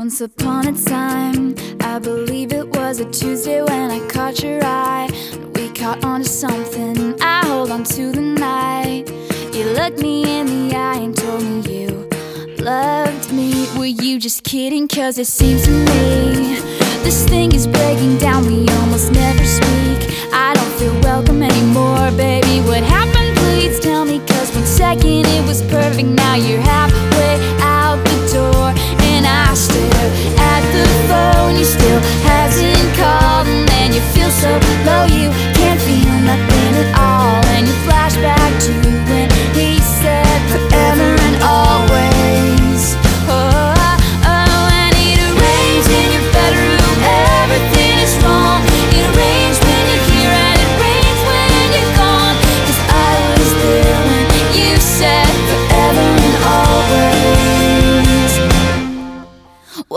Once upon a time, I believe it was a Tuesday when I caught your eye. We caught on to something, I hold on to the night. You looked me in the eye and told me you loved me. Were you just kidding? Cause it seems to me this thing is breaking down, we almost never speak.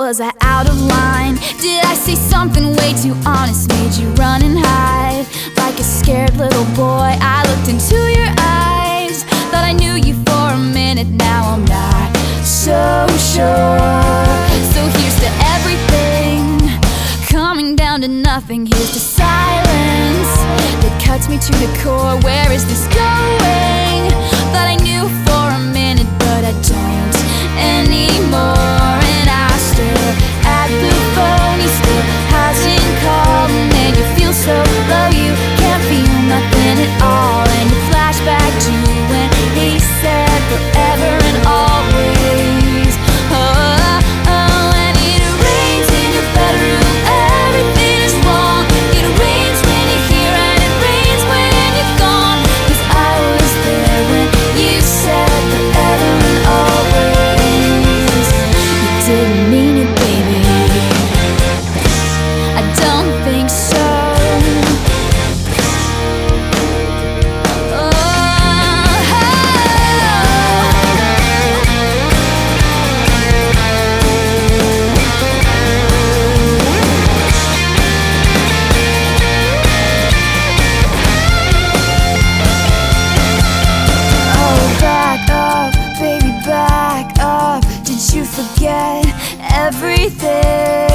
Was I out of line? Did I say something way too honest? Made you run and hide like a scared little boy. I looked into your eyes, thought I knew you for a minute. Now I'm not so sure. So here's to everything coming down to nothing. Here's to silence that cuts me to the core. Where is this going? Get everything.